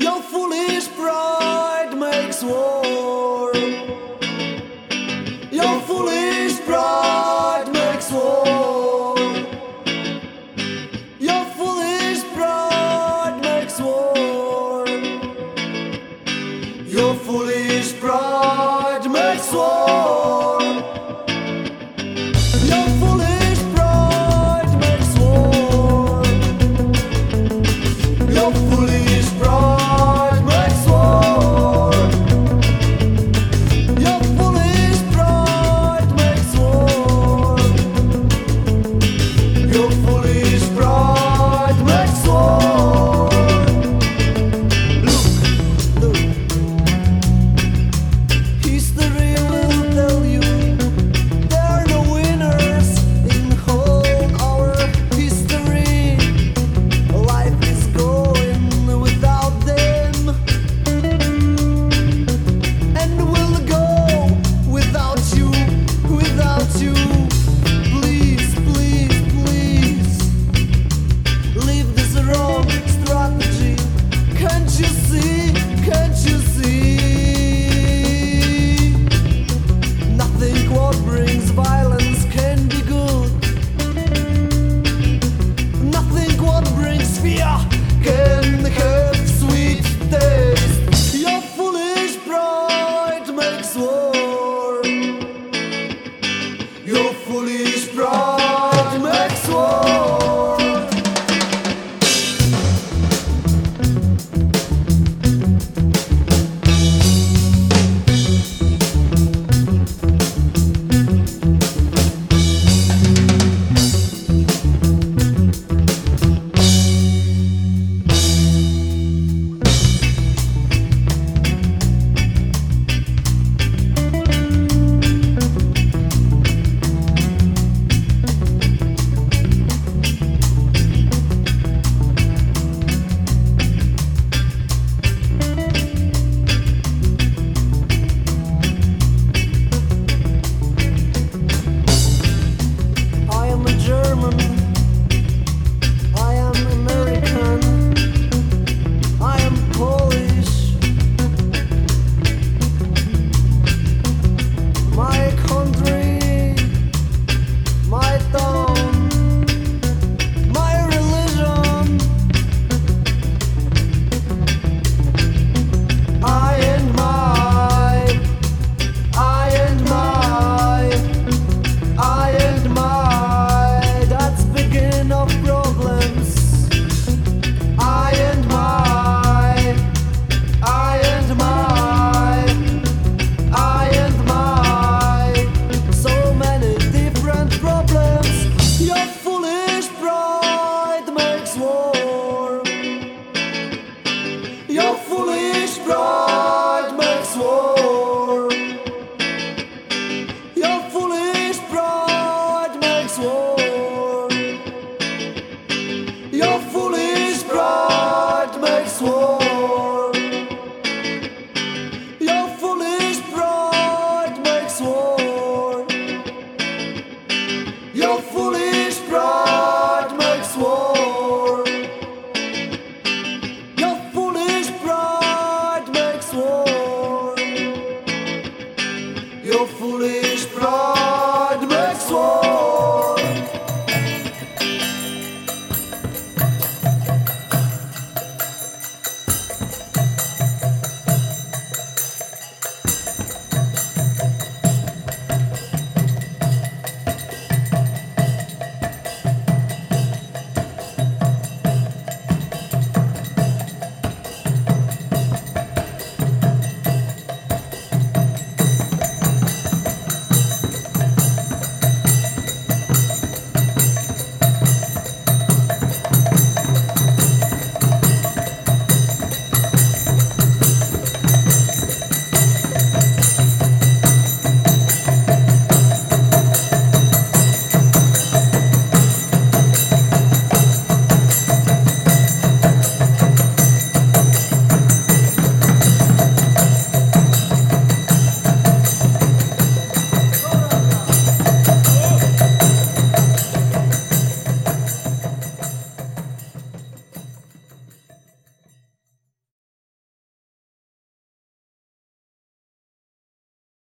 Your foolish pride makes war. Your foolish pride makes war. Your foolish pride makes war. Your foolish pride makes war. Your foolish Eu foolish.